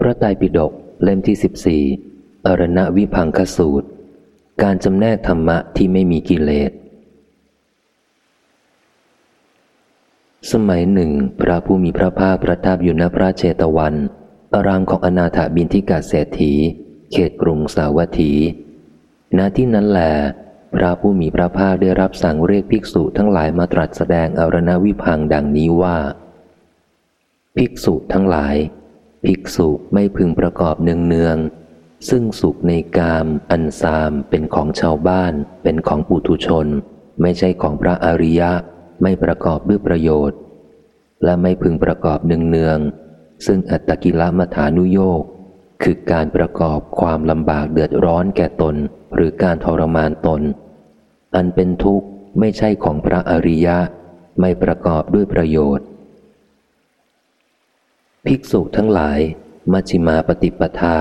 พระไตรปิฎกเล่มที่สิบสี่อรณวิพังคสูตร การจำแนกธรรมะที่ไม่มีกิเลส สมัยหนึ่ง พระผู้มีพระภาคประทับอยู่ณพระเชตวัน อารามของอนาถบินทิกาเศรษฐี เขตกรุงสาวัตถี ณที่นั้นแหลพระผู้มีพระภาคได้รับสั่งเรียกภิกษุทั้งหลายมาตรัสแสดงอรณวิพังดังนี้ว่า ภิกษุทั้งหลาย ภิกษุไม่พึงประกอบเนืองเนือง ซึ่งสุขในกาม อันซามเป็นของชาวบ้าน เป็นของปุถุชน ไม่ใช่ของพระอริยะ ไม่ประกอบด้วยประโยชน์ และไม่พึงประกอบเนืองเนือง ซึ่งอัตตกิลมัฐานุโยกคือการประกอบความลำบากเดือดร้อนแก่ตน หรือการทรมานตน อันเป็นทุกข์ไม่ใช่ของพระอริยะ ไม่ประกอบด้วยประโยชน์ ภิกษุทั้งหลาย มัชิมาปฏิปทา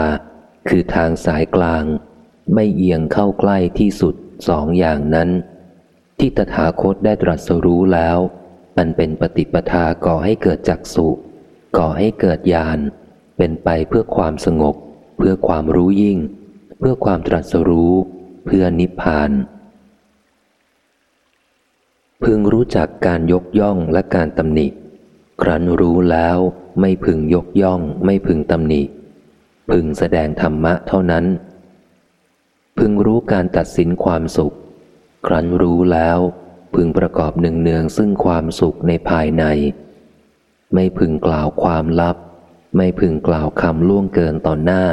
คือทางสายกลาง ไม่เอียงเข้าใกล้ที่สุดสองอย่างนั้น ที่ตถาคตได้ตรัสรู้แล้วมันเป็นปฏิปทาก่อให้เกิดจักสุก่อให้เกิดญาณเป็นไปเพื่อความสงบ เพื่อความรู้ยิ่ง เพื่อความตรัสรู้ เพื่อนิพพาน พึงรู้จักการยกย่องและการตำหนิ ครั้นรู้แล้ว ไม่พึงยกย่อง ไม่พึงตำหนิ พึงแสดงธรรมะเท่านั้น พึงรู้การตัดสินความสุข ครั้นรู้แล้ว พึงประกอบหนึ่งเนืองซึ่งความสุขในภายใน ไม่พึงกล่าวความลับ ไม่พึงกล่าวคำล่วงเกินต่อหน้า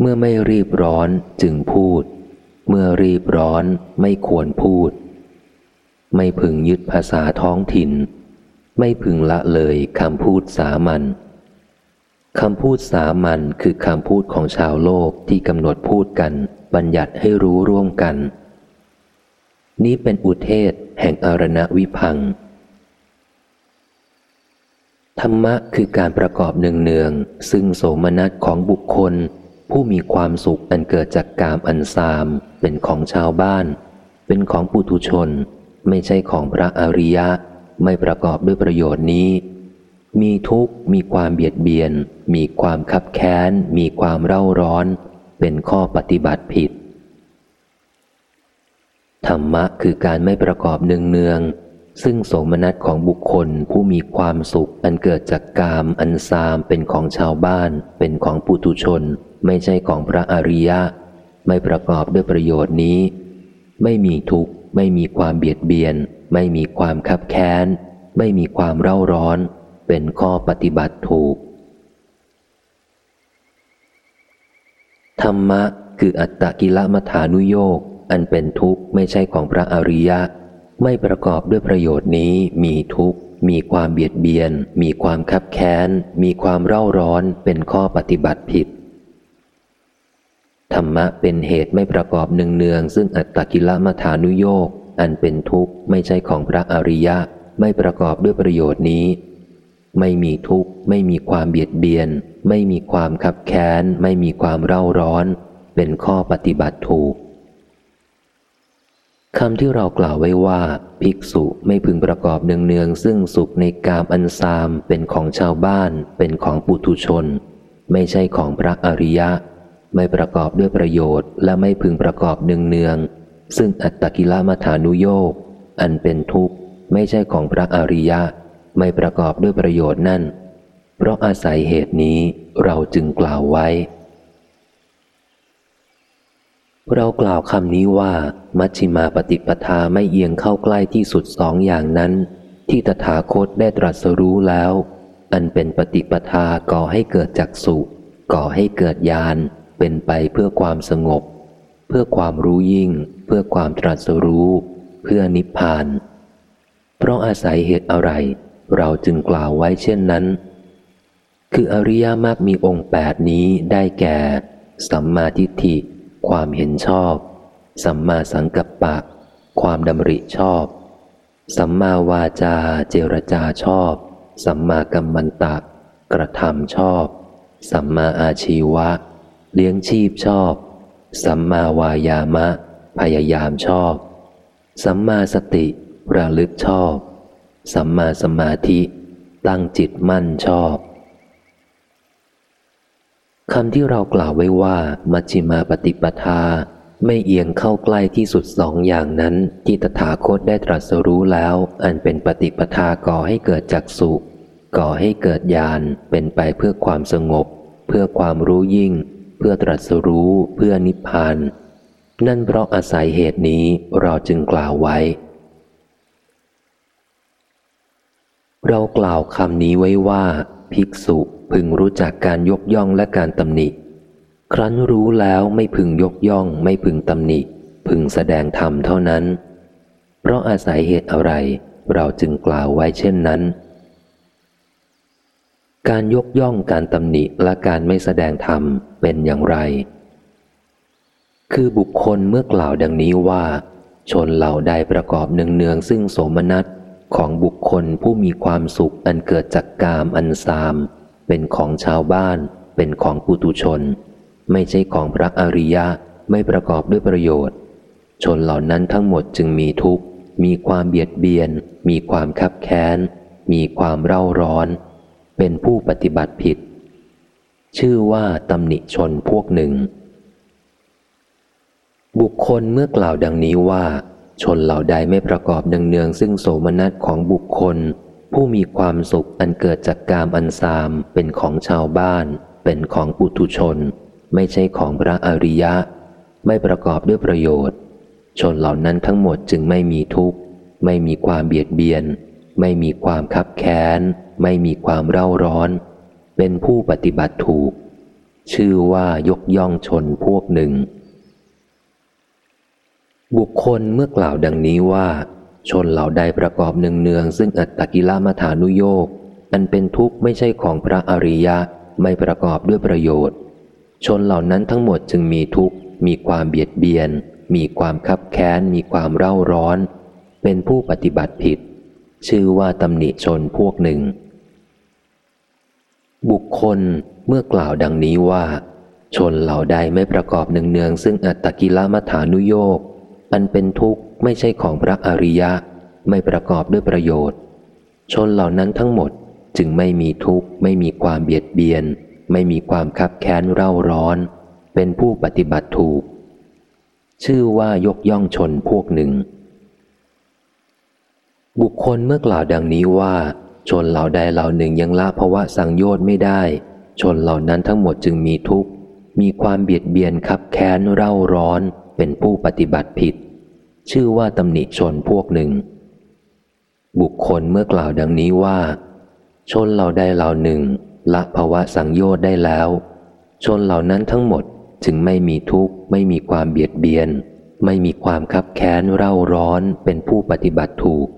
เมื่อไม่รีบร้อนจึงพูด เมื่อรีบร้อนไม่ควรพูด ไม่พึงยึดภาษาท้องถิ่น ไม่พึงละเลยคำพูดสามัญคำพูดสามัญคือคำพูดของชาวโลกที่กำหนดพูดกัน บัญญัติให้รู้ร่วมกัน นี้เป็นอุเทศแห่งอารณวิพัง ธรรมะคือการประกอบเนืองๆซึ่งโสมนัสของบุคคล ผู้มีความสุขอันเกิดจากกามอันซาม เป็นของชาวบ้าน เป็นของปุถุชน ไม่ใช่ของพระอริยะ ไม่ประกอบด้วยประโยชน์นี้ มีทุกข์ มีความเบียดเบียน มีความคับแค้น มีความเร่าร้อน เป็นข้อปฏิบัติผิด ธรรมะคือการไม่ประกอบเนืองเนืองซึ่งสมนัสของบุคคลผู้มีความสุข อันเกิดจากกามอันซามเป็นของชาวบ้าน เป็นของปุถุชน ไม่ใช่ของพระอริยะ ไม่ประกอบด้วยประโยชน์นี้ ไม่มีทุกข์ ไม่มีความเบียดเบียน ไม่มีความคับแค้น ไม่มีความเร่าร้อน เป็นข้อปฏิบัติถูก ธรรมะคืออัตตกิลมัฐานุโยกอันเป็นทุกข์ไม่ใช่ของพระอริยะ ไม่ประกอบด้วยประโยชน์นี้มีทุกข์ มีความเบียดเบียน มีความคับแค้น มีความเร่าร้อนเป็นข้อปฏิบัติผิด ธรรมะเป็นเหตุไม่ประกอบเนืองๆซึ่งอัตตกิลมัฐานุโยกอันเป็นทุกข์ไม่ใช่ของพระอริยะ ไม่ประกอบด้วยประโยชน์นี้ ไม่มีทุกข์ ไม่มีความเบียดเบียน ไม่มีความขับแค้น ไม่มีความเร่าร้อน เป็นข้อปฏิบัติถูกคำที่เรากล่าวไว้ว่า ภิกษุไม่พึงประกอบเนืองๆซึ่งสุขในกามอันซามเป็นของชาวบ้าน เป็นของปุถุชน ไม่ใช่ของพระอริยะ ไม่ประกอบด้วยประโยชน์ และไม่พึงประกอบเนืองๆซึ่งอัตตกิลมัฐานุโยกอันเป็นทุกข์ไม่ใช่ของพระอริยะ ไม่ประกอบด้วยประโยชน์นั่น เพราะอาศัยเหตุนี้เราจึงกล่าวไว้ เรากล่าวคำนี้ว่า มัชชิมาปฏิปทาไม่เอียงเข้าใกล้ที่สุดสองอย่างนั้น ที่ตถาคตได้ตรัสรู้แล้ว อันเป็นปฏิปทาก่อให้เกิดจักสุก่อให้เกิดญาณ เป็นไปเพื่อความสงบ เพื่อความรู้ยิ่ง เพื่อความตรัสรู้ เพื่อนิพพาน เพราะอาศัยเหตุอะไร เราจึงกล่าวไว้เช่นนั้น คืออริยมรรคมีองค์แปดนี้ได้แก่ สัมมาทิฏฐิ ความเห็นชอบ สัมมาสังกัปปะ ความดำริชอบ สัมมาวาจาเจรจาชอบ สัมมากัมมันตะกระทำชอบ สัมมาอาชีวะ เลี้ยงชีพชอบ สัมมาวายามะ พยายามชอบ สัมมาสติระลึกชอบ สัมมาสมาธิ ตั้งจิตมั่นชอบคำที่เรากล่าวไว้ว่า มัชฌิมาปฏิปทา ไม่เอียงเข้าใกล้ที่สุดสองอย่างนั้น ที่ตถาคตได้ตรัสรู้แล้ว อันเป็นปฏิปทาก่อให้เกิดจักสุก่อให้เกิดญาณเป็นไปเพื่อความสงบ เพื่อความรู้ยิ่ง เพื่อตรัสรู้เพื่อนิพพาน นั่นเพราะอาศัยเหตุนี้เราจึงกล่าวไว้ เรากล่าวคำนี้ไว้ว่า ภิกษุพึงรู้จักการยกย่องและการตำหนิ ครั้นรู้แล้วไม่พึงยกย่อง ไม่พึงตำหนิ พึงแสดงธรรมเท่านั้น เพราะอาศัยเหตุอะไร เราจึงกล่าวไว้เช่นนั้น การยกย่องการตำหนิและการไม่แสดงธรรมเป็นอย่างไร คือบุคคลเมื่อกล่าวดังนี้ว่า ชนเหล่าใดประกอบเนืองๆซึ่งโสมนัสของบุคคลผู้มีความสุขอันเกิดจากกามอันซาม เป็นของชาวบ้าน เป็นของปุตุชน ไม่ใช่ของพระอริยะไม่ประกอบด้วยประโยชน์ ชนเหล่านั้นทั้งหมดจึงมีทุกข์ มีความเบียดเบียน มีความคับแค้น มีความเร่าร้อน เป็นผู้ปฏิบัติผิด ชื่อว่าตำหนิชนพวกหนึ่ง บุคคลเมื่อกล่าวดังนี้ว่า ชนเหล่าใดไม่ประกอบดังเนืองซึ่งโสมนัสของบุคคล ผู้มีความสุขอันเกิดจากกามอันซามเป็นของชาวบ้าน เป็นของปุถุชน ไม่ใช่ของพระอริยะ ไม่ประกอบด้วยประโยชน์ ชนเหล่านั้นทั้งหมดจึงไม่มีทุกข์ ไม่มีความเบียดเบียน ไม่มีความคับแค้น ไม่มีความเร่าร้อน เป็นผู้ปฏิบัติถูก ชื่อว่ายกย่องชนพวกหนึ่ง บุคคลเมื่อกล่าวดังนี้ว่า ชนเหล่าใดประกอบเนืองๆซึ่งอัตตกิลมัฐานุโยกอันเป็นทุกข์ไม่ใช่ของพระอริยะไม่ประกอบด้วยประโยชน์ ชนเหล่านั้นทั้งหมดจึงมีทุกข์ มีความเบียดเบียน มีความคับแค้น มีความเร่าร้อน เป็นผู้ปฏิบัติผิด ชื่อว่าตำหนิชนพวกหนึ่ง บุคคลเมื่อกล่าวดังนี้ว่า ชนเหล่าใดไม่ประกอบเนืองๆซึ่งอัตตกิลมัฐานุโยกอันเป็นทุกข์ไม่ใช่ของพระอริยะ ไม่ประกอบด้วยประโยชน์ ชนเหล่านั้นทั้งหมดจึงไม่มีทุกข์ ไม่มีความเบียดเบียน ไม่มีความคับแค้นเร่าร้อน เป็นผู้ปฏิบัติถูก ชื่อว่ายกย่องชนพวกหนึ่ง บุคคลเมื่อกล่าวดังนี้ว่า ชนเหล่าใดเหล่าหนึ่งยังละภาวะสังโยชน์ไม่ได้ ชนเหล่านั้นทั้งหมดจึงมีทุกข์ มีความเบียดเบียนคับแค้นเร่าร้อนเป็นผู้ปฏิบัติผิด ชื่อว่าตำหนิชนพวกหนึ่ง บุคคลเมื่อกล่าวดังนี้ว่า ชนเหล่าใดเหล่าหนึ่ง ละภาวะสังโยชน์ได้แล้ว ชนเหล่านั้นทั้งหมดจึงไม่มีทุกข์ ไม่มีความเบียดเบียน ไม่มีความคับแค้นเร่าร้อนเป็นผู้ปฏิบัติถูก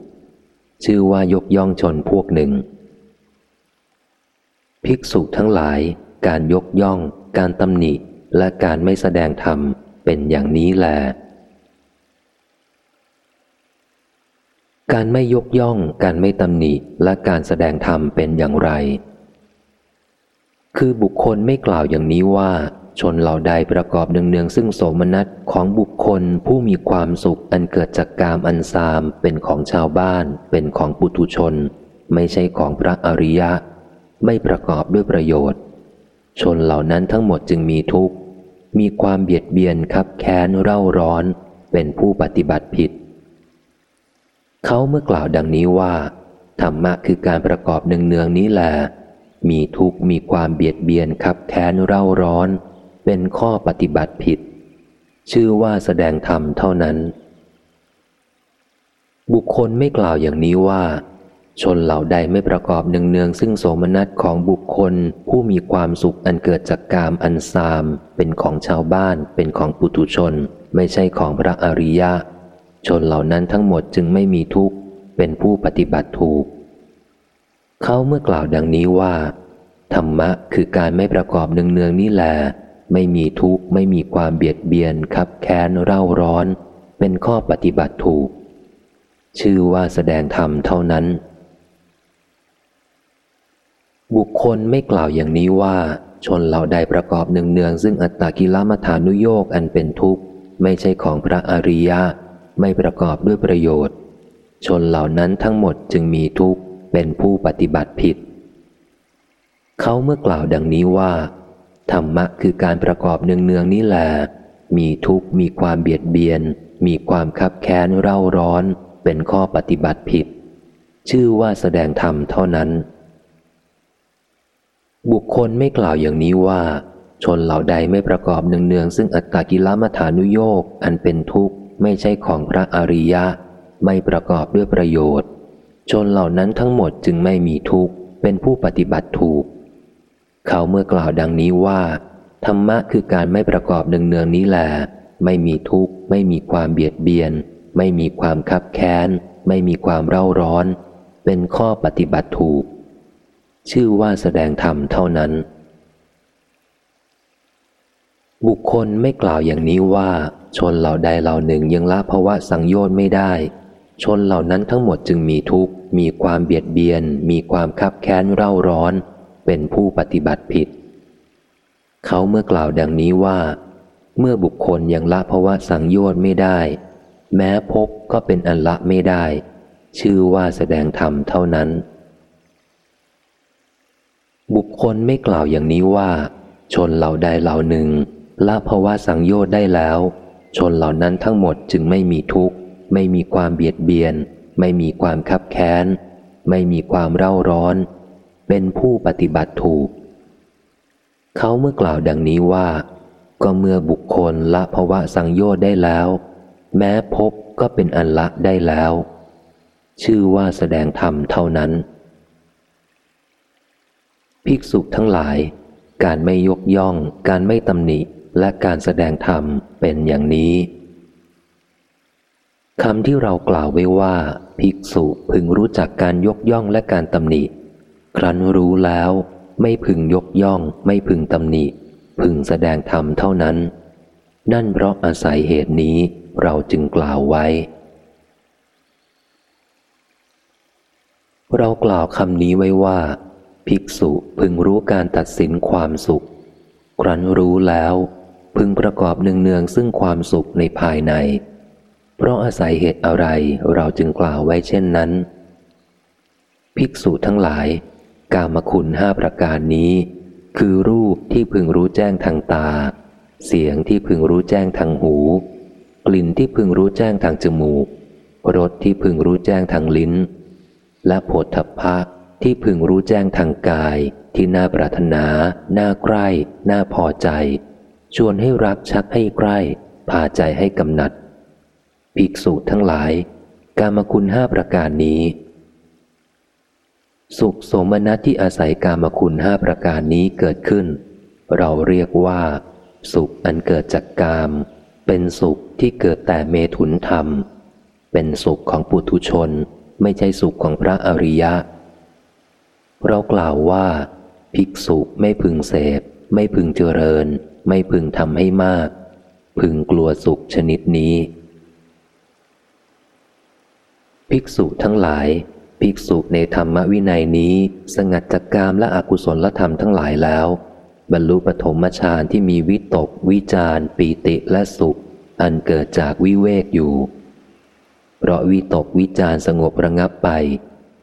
ชื่อว่ายกย่องชนพวกหนึ่ง ภิกษุทั้งหลาย การยกย่อง การตำหนิ และการไม่แสดงธรรมเป็นอย่างนี้แหละการไม่ยกย่อง การไม่ตำหนิ และการแสดงธรรมเป็นอย่างไร คือบุคคลไม่กล่าวอย่างนี้ว่า ชนเหล่าใดประกอบเนืองๆซึ่งโสมนัสของบุคคลผู้มีความสุขอันเกิดจากกามอันซามเป็นของชาวบ้าน เป็นของปุถุชน ไม่ใช่ของพระอริยะ ไม่ประกอบด้วยประโยชน์ ชนเหล่านั้นทั้งหมดจึงมีทุกข์ มีความเบียดเบียนคับแค้นเร่าร้อน เป็นผู้ปฏิบัติผิด เขาเมื่อกล่าวดังนี้ว่าธรรมะคือการประกอบเนืองๆนี้แหละมีทุกข์มีความเบียดเบียนขับแค้นเร่าร้อน เป็นข้อปฏิบัติผิด ชื่อว่าแสดงธรรมเท่านั้น บุคคลไม่กล่าวอย่างนี้ว่า ชนเหล่าใดไม่ประกอบเนืองๆซึ่งโสมนัสของบุคคลผู้มีความสุขอันเกิดจากกามอันซาม เป็นของชาวบ้าน เป็นของปุถุชน ไม่ใช่ของพระอริยะ ชนเหล่านั้นทั้งหมดจึงไม่มีทุกข์ เป็นผู้ปฏิบัติถูก เขาเมื่อกล่าวดังนี้ว่า ธรรมะคือการไม่ประกอบเนืองๆนี่แหละ ไม่มีทุกข์ไม่มีความเบียดเบียนคับแค้นเร่าร้อน เป็นข้อปฏิบัติถูก ชื่อว่าแสดงธรรมเท่านั้น บุคคลไม่กล่าวอย่างนี้ว่า ชนเหล่าใดประกอบหนึ่งเนืองซึ่งอัตตากิลมัฐานุโยกอันเป็นทุกข์ ไม่ใช่ของพระอริยะ ไม่ประกอบด้วยประโยชน์ ชนเหล่านั้นทั้งหมดจึงมีทุกข์เป็นผู้ปฏิบัติผิด เขาเมื่อกล่าวดังนี้ว่า ธรรมะคือการประกอบเนืองๆนี่แหละมีทุกข์มีความเบียดเบียน มีความคับแค้นเร่าร้อน เป็นข้อปฏิบัติผิด ชื่อว่าแสดงธรรมเท่านั้น บุคคลไม่กล่าวอย่างนี้ว่า ชนเหล่าใดไม่ประกอบเนืองๆซึ่งอัตตากิลมัฐานุโยกอันเป็นทุกข์ไม่ใช่ของพระอริยะ ไม่ประกอบด้วยประโยชน์ ชนเหล่านั้นทั้งหมดจึงไม่มีทุกข์เป็นผู้ปฏิบัติถูก เขาเมื่อกล่าวดังนี้ว่า ธรรมะคือการไม่ประกอบเนืองๆนี้แหละไม่มีทุกข์ ไม่มีความเบียดเบียน ไม่มีความคับแค้น ไม่มีความเร่าร้อน เป็นข้อปฏิบัติถูก ชื่อว่าแสดงธรรมเท่านั้น บุคคลไม่กล่าวอย่างนี้ว่า ชนเหล่าใดเหล่าหนึ่งยังละภาวะสังโยชน์ไม่ได้ ชนเหล่านั้นทั้งหมดจึงมีทุกข์ มีความเบียดเบียน มีความคับแค้นเร่าร้อน เป็นผู้ปฏิบัติผิด เขาเมื่อกล่าวดังนี้ว่า เมื่อบุคคลยังละภาวะสังโยชน์ไม่ได้ แม้พบก็เป็นอันละไม่ได้ ชื่อว่าแสดงธรรมเท่านั้น บุคคลไม่กล่าวอย่างนี้ว่า ชนเหล่าใดเหล่าหนึ่งละภาวะสังโยชน์ได้แล้ว ชนเหล่านั้นทั้งหมดจึงไม่มีทุกข์ ไม่มีความเบียดเบียน ไม่มีความคับแค้น ไม่มีความเร่าร้อน เป็นผู้ปฏิบัติถูก เขาเมื่อกล่าวดังนี้ว่า ก็เมื่อบุคคลละภาวะสังโยชน์ได้แล้ว แม้พบก็เป็นอันละได้แล้ว ชื่อว่าแสดงธรรมเท่านั้น ภิกษุทั้งหลาย การไม่ยกย่อง การไม่ตำหนิและการแสดงธรรมเป็นอย่างนี้คำที่เรากล่าวไว้ว่า ภิกษุพึงรู้จักการยกย่องและการตำหนิ ครั้นรู้แล้วไม่พึงยกย่องไม่พึงตำหนิ พึงแสดงธรรมเท่านั้น นั่นเพราะอาศัยเหตุนี้เราจึงกล่าวไว้ เรากล่าวคำนี้ไว้ว่า ภิกษุพึงรู้การตัดสินความสุข ครั้นรู้แล้ว พึงประกอบเนืองๆซึ่งความสุขในภายใน เพราะอาศัยเหตุอะไรเราจึงกล่าวไว้เช่นนั้น ภิกษุทั้งหลาย กามคุณห้าประการนี้ คือรูปที่พึงรู้แจ้งทางตา เสียงที่พึงรู้แจ้งทางหู กลิ่นที่พึงรู้แจ้งทางจมูกรสที่พึงรู้แจ้งทางลิ้น และโผฏฐัพพะที่พึงรู้แจ้งทางกาย ที่น่าปรารถนา น่าใกล้ น่าพอใจ ชวนให้รักชักให้ใกล้ พาใจให้กำหนัด ภิกษุทั้งหลาย กามคุณห้าประการนี้ สุขสมนัตที่อาศัยกามคุณห้าประการนี้เกิดขึ้น เราเรียกว่า สุขอันเกิดจากกาม เป็นสุขที่เกิดแต่เมถุนธรรม เป็นสุขของปุถุชน ไม่ใช่สุขของพระอริยะ เรากล่าวว่า ภิกษุไม่พึงเสพ ไม่พึงเจริญ ไม่พึงทำให้มาก พึงกลัวสุขชนิดนี้ ภิกษุทั้งหลาย ภิกษุในธรรมวินัยนี้สงัดจากกามและอกุศลธรรมทั้งหลายแล้ว บรรลุปฐมฌานที่มีวิตก วิจารปีติและสุข อันเกิดจากวิเวกอยู่ เพราะวิตกวิจารสงบระงับไป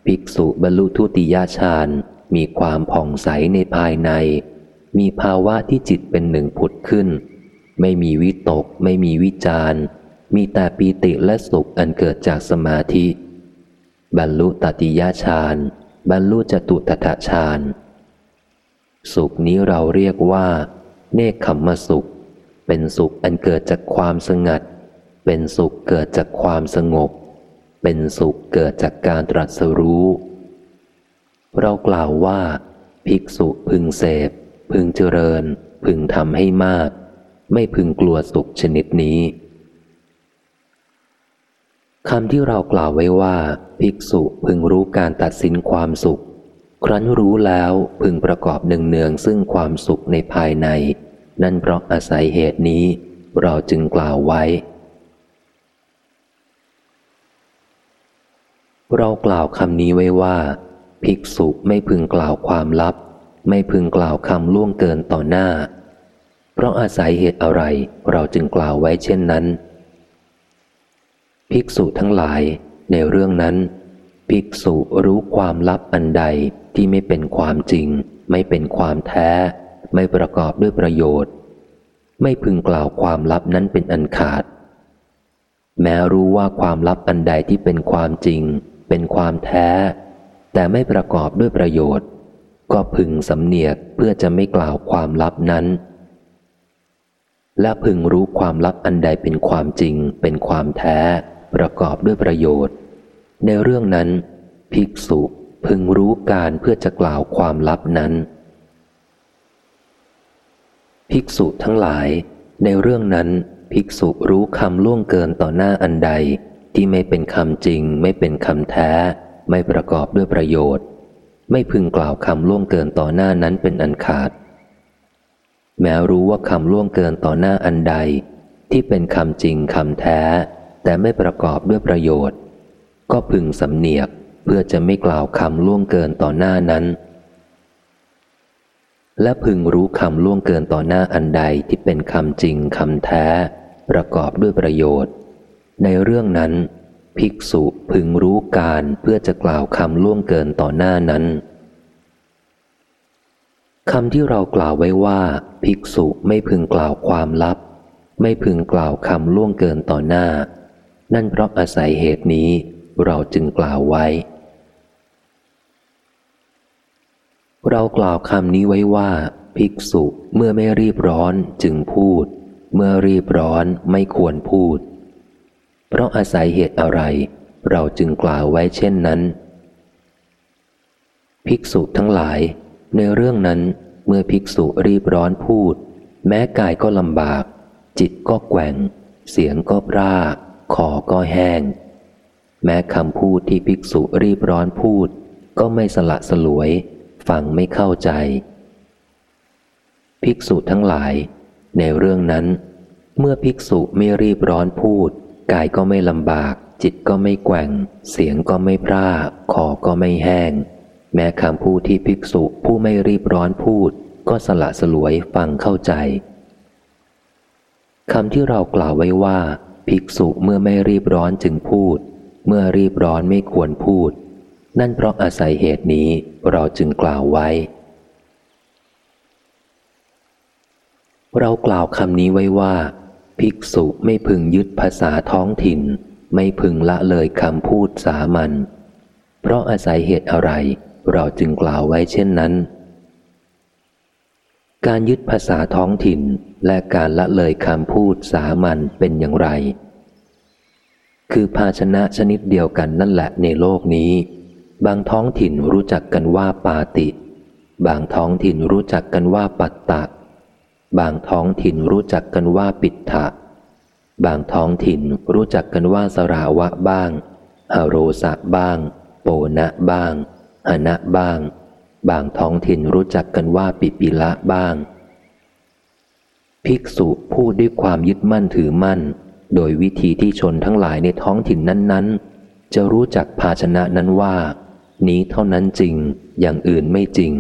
ภิกษุบรรลุทุติยฌานมีความผ่องใสในภายใน มีภาวะที่จิตเป็นหนึ่งผุดขึ้น ไม่มีวิตก ไม่มีวิจารมีแต่ปีติและสุขอันเกิดจากสมาธิ บรรลุตติยฌาน บรรลุจตุตถฌาน สุขนี้เราเรียกว่า เนคขมมสุข เป็นสุขอันเกิดจากความสงัด เป็นสุขเกิดจากความสงบ เป็นสุขเกิดจากการตรัสรู้ เรากล่าวว่า ภิกษุพึงเสพ พึงเจริญ พึงทำให้มาก ไม่พึงกลัวสุขชนิดนี้ คำที่เรากล่าวไว้ว่า ภิกษุพึงรู้การตัดสินความสุข ครั้นรู้แล้วพึงประกอบหนึ่งเนืองซึ่งความสุขในภายใน นั่นเพราะอาศัยเหตุนี้ เราจึงกล่าวไว้ เรากล่าวคำนี้ไว้ว่า ภิกษุไม่พึงกล่าวความลับ ไม่พึงกล่าวคำล่วงเกินต่อหน้า เพราะอาศัยเหตุอะไรเราจึงกล่าวไว้เช่นนั้น ภิกษุทั้งหลายในเรื่องนั้น ภิกษุรู้ความลับอันใดที่ไม่เป็นความจริง ไม่เป็นความแท้ ไม่ประกอบด้วยประโยชน์ ไม่พึงกล่าวความลับนั้นเป็นอันขาด แม้รู้ว่าความลับอันใดที่เป็นความจริง เป็นความแท้ แต่ไม่ประกอบด้วยประโยชน์ ก็พึงสำเนียกเพื่อจะไม่กล่าวความลับนั้นและพึงรู้ความลับอันใดเป็นความจริง เป็นความแท้ ประกอบด้วยประโยชน์ ในเรื่องนั้น ภิกษุพึงรู้การเพื่อจะกล่าวความลับนั้น ภิกษุทั้งหลาย ในเรื่องนั้น ภิกษุรู้คำล่วงเกินต่อหน้าอันใดที่ไม่เป็นคำจริง ไม่เป็นคำแท้ ไม่ประกอบด้วยประโยชน์ ไม่พึงกล่าวคำล่วงเกินต่อหน้านั้นเป็นอันขาด แม้รู้ว่าคำล่วงเกินต่อหน้าอันใดที่เป็นคำจริงคำแท้ แต่ไม่ประกอบด้วยประโยชน์ ก็พึงสำเนียกเพื่อจะไม่กล่าวคำล่วงเกินต่อหน้านั้น และพึงรู้คำล่วงเกินต่อหน้าอันใดที่เป็นคำจริงคำแท้ ประกอบด้วยประโยชน์ ในเรื่องนั้น ภิกษุพึงรู้การเพื่อจะกล่าวคำล่วงเกินต่อหน้านั้นคำที่เรากล่าวไว้ว่า ภิกษุไม่พึงกล่าวความลับ ไม่พึงกล่าวคำล่วงเกินต่อหน้า นั่นเพราะอาศัยเหตุนี้เราจึงกล่าวไว้ เรากล่าวคำนี้ไว้ว่า ภิกษุเมื่อไม่รีบร้อนจึงพูด เมื่อรีบร้อนไม่ควรพูด เพราะอาศัยเหตุอะไร เราจึงกล่าวไว้เช่นนั้น ภิกษุทั้งหลาย ในเรื่องนั้นเมื่อภิกษุรีบร้อนพูด แม้กายก็ลำบาก จิตก็แกว่ง เสียงก็พร่า คอก็แห้ง แม้คำพูดที่ภิกษุรีบร้อนพูด ก็ไม่สละสลวย ฟังไม่เข้าใจ ภิกษุทั้งหลาย ในเรื่องนั้น เมื่อภิกษุไม่รีบร้อนพูด กายก็ไม่ลำบาก จิตก็ไม่แกว่ง เสียงก็ไม่พร่าคอก็ไม่แห้ง แม้คำพูดที่ภิกษุผู้ไม่รีบร้อนพูด ก็สละสลวยฟังเข้าใจคำที่เรากล่าวไว้ว่า ภิกษุเมื่อไม่รีบร้อนจึงพูด เมื่อรีบร้อนไม่ควรพูด นั่นเพราะอาศัยเหตุนี้เราจึงกล่าวไว้ เรากล่าวคำนี้ไว้ว่า ภิกษุไม่พึงยึดภาษาท้องถิ่น ไม่พึงละเลยคำพูดสามัญเพราะอาศัยเหตุอะไร เราจึงกล่าวไว้เช่นนั้น การยึดภาษาท้องถิ่นและการละเลยคำพูดสามัญเป็นอย่างไร คือภาชนะชนิดเดียวกันนั่นแหละในโลกนี้ บางท้องถิ่นรู้จักกันว่าปาติ บางท้องถิ่นรู้จักกันว่าปัตตะ บางท้องถิ่นรู้จักกันว่าปิถะ บางท้องถิ่นรู้จักกันว่าสราวะบ้างฮโรสะบ้าง โปนะบ้างอนะบ้าง บางท้องถิ่นรู้จักกันว่าปิปิละบ้าง ภิกษุพูดด้วยความยึดมั่นถือมั่น โดยวิธีที่ชนทั้งหลายในท้องถิ่นนั้น ๆ จะรู้จักภาชนะนั้นว่า นี้เท่านั้นจริงอย่างอื่นไม่จริง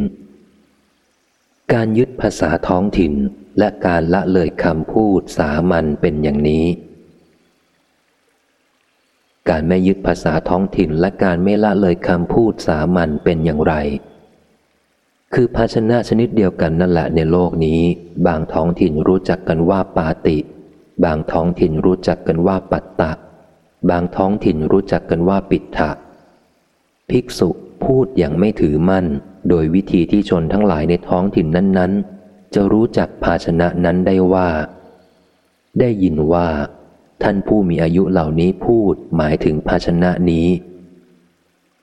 การยึดภาษาท้องถิ่นและการละเลยคำพูดสามัญเป็นอย่างนี้ การไม่ยึดภาษาท้องถิ่นและการไม่ละเลยคำพูดสามัญเป็นอย่างไร คือภาชนะชนิดเดียวกันนั่นแหละในโลกนี้ บางท้องถิ่นรู้จักกันว่าปาติ บางท้องถิ่นรู้จักกันว่าปัตตะ บางท้องถิ่นรู้จักกันว่าปิดถะภิกษุพูดอย่างไม่ถือมั่น โดยวิธีที่ชนทั้งหลายในท้องถิ่นนั้น ๆ จะรู้จักภาชนะนั้นได้ว่า ได้ยินว่า ท่านผู้มีอายุเหล่านี้พูดหมายถึงภาชนะนี้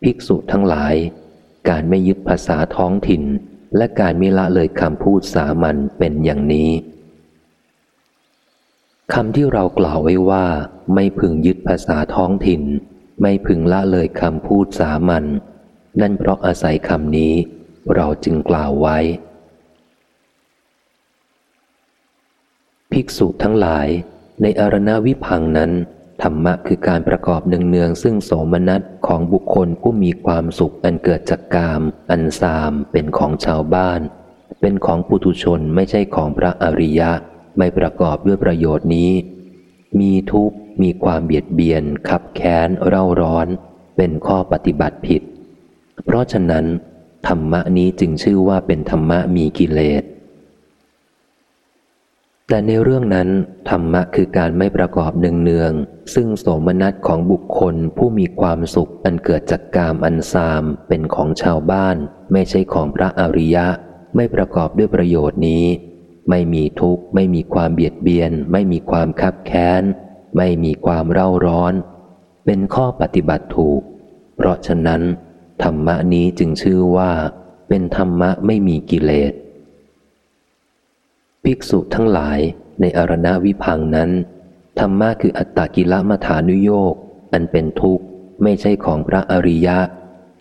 ภิกษุทั้งหลาย การไม่ยึดภาษาท้องถิ่น และการไม่ละเลยคำพูดสามัญเป็นอย่างนี้คำที่เรากล่าวไว้ว่า ไม่พึงยึดภาษาท้องถิ่น ไม่พึงละเลยคำพูดสามัญนั่นเพราะอาศัยคำนี้ เราจึงกล่าวไว้ ภิกษุทั้งหลายในอารณวิพังนั้น ธรรมะคือการประกอบเนืองๆซึ่งโสมนัสของบุคคลผู้มีความสุขอันเกิดจากกาม อันซามเป็นของชาวบ้าน เป็นของปุถุชนไม่ใช่ของพระอริยะ ไม่ประกอบด้วยประโยชน์นี้ มีทุกข์มีความเบียดเบียน ขับแค้นเร่าร้อน เป็นข้อปฏิบัติผิด เพราะฉะนั้น ธรรมะนี้จึงชื่อว่าเป็นธรรมะมีกิเลส แต่ในเรื่องนั้น ธรรมะคือการไม่ประกอบเนืองๆซึ่งโสมนัสของบุคคลผู้มีความสุขอันเกิดจากกามอันซามเป็นของชาวบ้าน ไม่ใช่ของพระอริยะ ไม่ประกอบด้วยประโยชน์นี้ ไม่มีทุกข์ ไม่มีความเบียดเบียน ไม่มีความคับแค้น ไม่มีความเร่าร้อน เป็นข้อปฏิบัติถูก เพราะฉะนั้น ธรรมะนี้จึงชื่อว่า เป็นธรรมะไม่มีกิเลส ภิกษุทั้งหลายในอรณวิพังนั้นธรรมะคืออัตตกิลมัฐานุโยกอันเป็นทุกข์ไม่ใช่ของพระอริยะ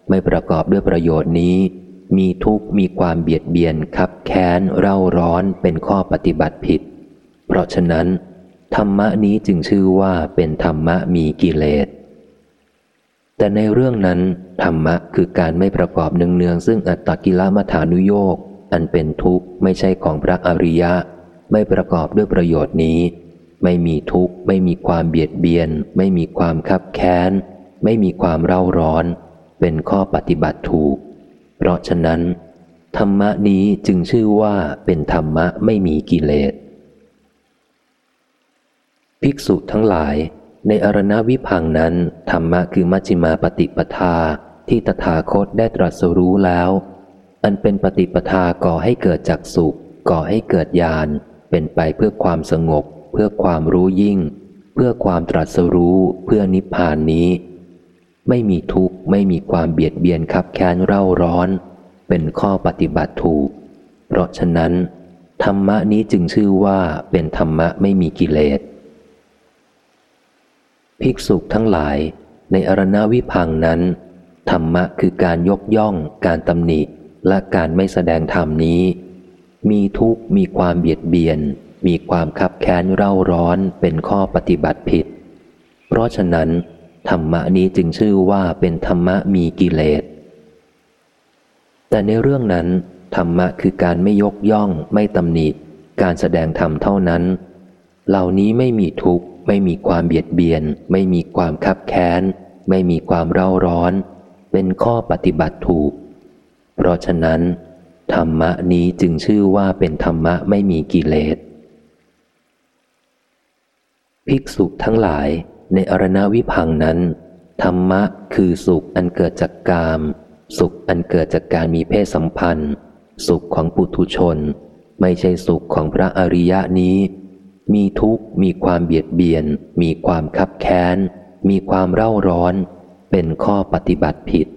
ไม่ประกอบด้วยประโยชน์นี้ มีทุกข์มีความเบียดเบียนคับแค้นเร่าร้อนเป็นข้อปฏิบัติผิด เพราะฉะนั้น ธรรมะนี้จึงชื่อว่าเป็นธรรมะมีกิเลส แต่ในเรื่องนั้น ธรรมะคือการไม่ประกอบเนืองๆซึ่งอัตตกิลมัฐานุโยก อันเป็นทุกข์ไม่ใช่ของพระอริยะ ไม่ประกอบด้วยประโยชน์นี้ ไม่มีทุกข์ไม่มีความเบียดเบียน ไม่มีความคับแค้น ไม่มีความเร่าร้อน เป็นข้อปฏิบัติถูก เพราะฉะนั้น ธรรมะนี้จึงชื่อว่าเป็นธรรมะไม่มีกิเลส ภิกษุทั้งหลาย ในอรณวิพังนั้นธรรมะคือมัชฌิมาปฏิปทาที่ตถาคตได้ตรัสรู้แล้ว อันเป็นปฏิปทาก่อให้เกิดจักสุข ก่อให้เกิดญาณเป็นไปเพื่อความสงบ เพื่อความรู้ยิ่ง เพื่อความตรัสรู้เพื่อนิพพานนี้ ไม่มีทุกข์ไม่มีความเบียดเบียนขับแค้นเร่าร้อน เป็นข้อปฏิบัติถูก เพราะฉะนั้น ธรรมะนี้จึงชื่อว่าเป็นธรรมะไม่มีกิเลสภิกษุทั้งหลายในอรณวิพังนั้น ธรรมะคือการยกย่อง การตำหนิ และการไม่แสดงธรรมนี้ มีทุกข์มีความเบียดเบียน มีความคับแค้นเร่าร้อนเป็นข้อปฏิบัติผิด เพราะฉะนั้น ธรรมะนี้จึงชื่อว่าเป็นธรรมะมีกิเลส แต่ในเรื่องนั้น ธรรมะคือการไม่ยกย่อง ไม่ตำหนิการแสดงธรรมเท่านั้น เหล่านี้ไม่มีทุกข์ ไม่มีความเบียดเบียน ไม่มีความคับแค้น ไม่มีความเร่าร้อน เป็นข้อปฏิบัติถูก เพราะฉะนั้น ธรรมะนี้จึงชื่อว่าเป็นธรรมะไม่มีกิเลส ภิกษุทั้งหลายในอรณวิพังนั้น ธรรมะคือสุขอันเกิดจากกาม สุขอันเกิดจากการมีเพศสัมพันธ์ สุขของปุถุชน ไม่ใช่สุขของพระอริยะนี้ มีทุกข์มีความเบียดเบียน มีความคับแค้น มีความเร่าร้อน เป็นข้อปฏิบัติผิด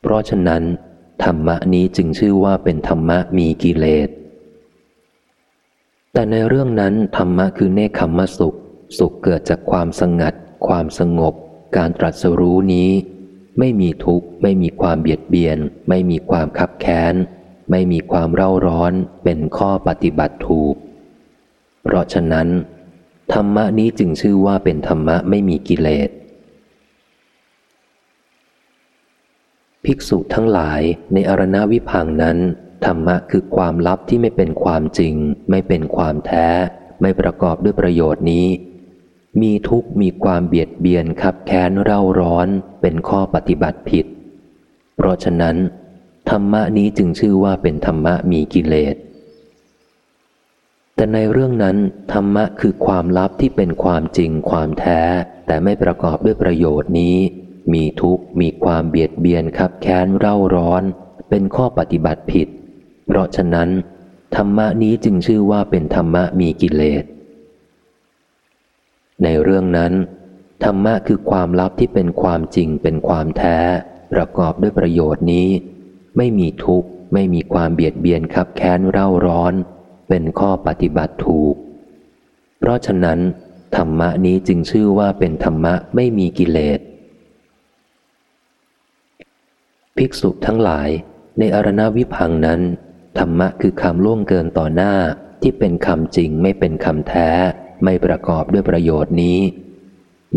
เพราะฉะนั้น ธรรมะนี้จึงชื่อว่าเป็นธรรมะมีกิเลส แต่ในเรื่องนั้นธรรมะคือเนคขมสุข สุขเกิดจากความสงัด ความสงบ การตรัสรู้นี้ ไม่มีทุกข์ ไม่มีความเบียดเบียน ไม่มีความคับแค้น ไม่มีความเร่าร้อนเป็นข้อปฏิบัติถูก เพราะฉะนั้น ธรรมะนี้จึงชื่อว่าเป็นธรรมะไม่มีกิเลส ภิกษุทั้งหลายในอรณวิพังนั้น ธรรมะคือความลับที่ไม่เป็นความจริง ไม่เป็นความแท้ ไม่ประกอบด้วยประโยชน์นี้ มีทุกข์มีความเบียดเบียนขับแค้นเร่าร้อนเป็นข้อปฏิบัติผิด เพราะฉะนั้น ธรรมะนี้จึงชื่อว่าเป็นธรรมะมีกิเลสแต่ในเรื่องนั้น ธรรมะคือความลับที่เป็นความจริงความแท้ แต่ไม่ประกอบด้วยประโยชน์นี้ มีทุกข์มีความเบียดเบียนคับแค้นเร่าร้อน เป็นข้อปฏิบัติผิด เพราะฉะนั้น ธรรมะนี้จึงชื่อว่าเป็นธรรมะมีกิเลส ในเรื่องนั้น ธรรมะคือความลับที่เป็นความจริงเป็นความแท้ ประกอบด้วยประโยชน์นี้ ไม่มีทุกข์ ไม่มีความเบียดเบียนคับแค้นเร่าร้อน เป็นข้อปฏิบัติถูก เพราะฉะนั้น ธรรมะนี้จึงชื่อว่าเป็นธรรมะไม่มีกิเลส ภิกษุทั้งหลายในอรณวิพังนั้น ธรรมะคือคำล่วงเกินต่อหน้าที่เป็นคำจริงไม่เป็นคำแท้ ไม่ประกอบด้วยประโยชน์นี้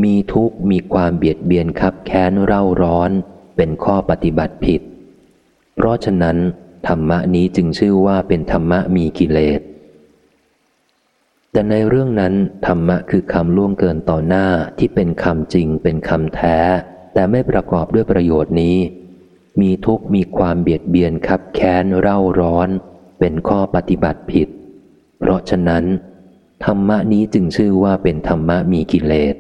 มีทุกข์มีความเบียดเบียนคับแค้นเร่าร้อน เป็นข้อปฏิบัติผิด เพราะฉะนั้น ธรรมะนี้จึงชื่อว่าเป็นธรรมะมีกิเลส แต่ในเรื่องนั้น ธรรมะคือคำล่วงเกินต่อหน้าที่เป็นคำจริงเป็นคำแท้ แต่ไม่ประกอบด้วยประโยชน์นี้ มีทุกข์มีความเบียดเบียนคับแค้นเร่าร้อน เป็นข้อปฏิบัติผิด เพราะฉะนั้น ธรรมะนี้จึงชื่อว่าเป็นธรรมะมีกิเลส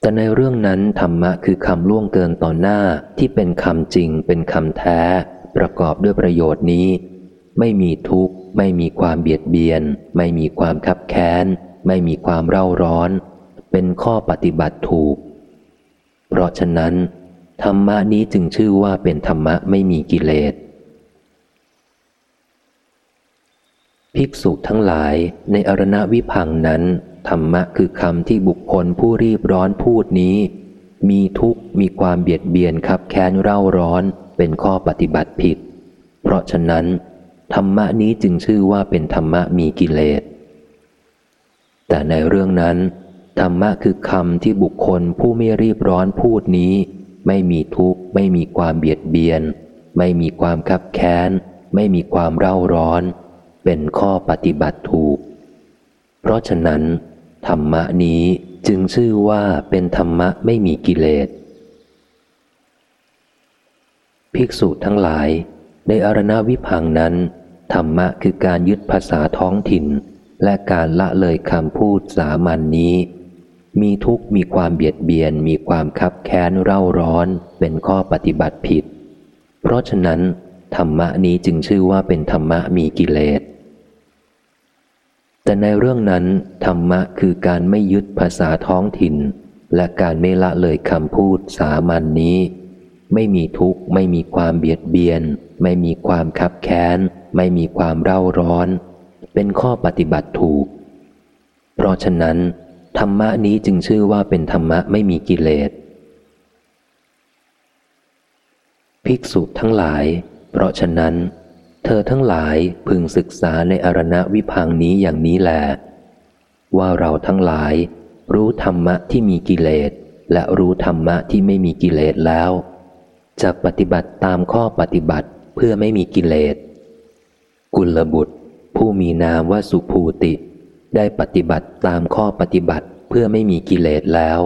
แต่ในเรื่องนั้นธรรมะคือคำล่วงเกินต่อหน้าที่เป็นคำจริง เป็นคำแท้ ประกอบด้วยประโยชน์นี้ ไม่มีทุกข์ ไม่มีความเบียดเบียน ไม่มีความคับแค้น ไม่มีความเร่าร้อน เป็นข้อปฏิบัติถูก เพราะฉะนั้น ธรรมะนี้จึงชื่อว่าเป็นธรรมะไม่มีกิเลส ภิกษุทั้งหลายในอรณวิพังนั้น ธรรมะคือคำที่บุคคลผู้รีบร้อนพูดนี้ มีทุกข์มีความเบียดเบียนขับแค้นเร่าร้อนเป็นข้อปฏิบัติผิด เพราะฉะนั้น ธรรมะนี้จึงชื่อว่าเป็นธรรมะมีกิเลส แต่ในเรื่องนั้น ธรรมะคือคำที่บุคคลผู้ไม่รีบร้อนพูดนี้ ไม่มีทุกข์ ไม่มีความเบียดเบียน ไม่มีความขับแค้น ไม่มีความเร่าร้อน เป็นข้อปฏิบัติถูก เพราะฉะนั้น ธรรมะนี้จึงชื่อว่าเป็นธรรมะไม่มีกิเลส ภิกษุทั้งหลาย ในอรณวิพังนั้น ธรรมะคือการยึดภาษาท้องถิ่น และการละเลยคำพูดสามัญนนี้ มีทุกข์มีความเบียดเบียน มีความคับแค้นเร่าร้อนเป็นข้อปฏิบัติผิด เพราะฉะนั้น ธรรมะนี้จึงชื่อว่าเป็นธรรมะมีกิเลส แต่ในเรื่องนั้น ธรรมะคือการไม่ยึดภาษาท้องถิ่น และการไม่ละเลยคำพูดสามัญนนี้ ไม่มีทุกข์ไม่มีความเบียดเบียน ไม่มีความคับแค้น ไม่มีความเร่าร้อน เป็นข้อปฏิบัติถูก เพราะฉะนั้น ธรรมะนี้จึงชื่อว่าเป็นธรรมะไม่มีกิเลส ภิกษุทั้งหลาย เพราะฉะนั้น เธอทั้งหลายพึงศึกษาในอรณวิพังนี้อย่างนี้แหลว่าเราทั้งหลาย รู้ธรรมะที่มีกิเลส และรู้ธรรมะที่ไม่มีกิเลสแล้วจะปฏิบัติตามข้อปฏิบัติเพื่อไม่มีกิเลส กุลบุตร ผู้มีนามว่าสุภูติ ได้ปฏิบัติตามข้อปฏิบัติเพื่อไม่มีกิเลสแล้ว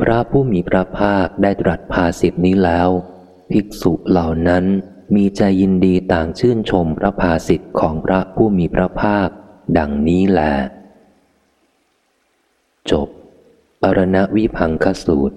พระผู้มีพระภาคได้ตรัสภาสิทนี้แล้ว ภิกษุเหล่านั้นมีใจยินดีต่างชื่นชมพระภาสิทธิ์ของพระผู้มีพระภาค ดังนี้แหละจบ อรณวิพังคสูตร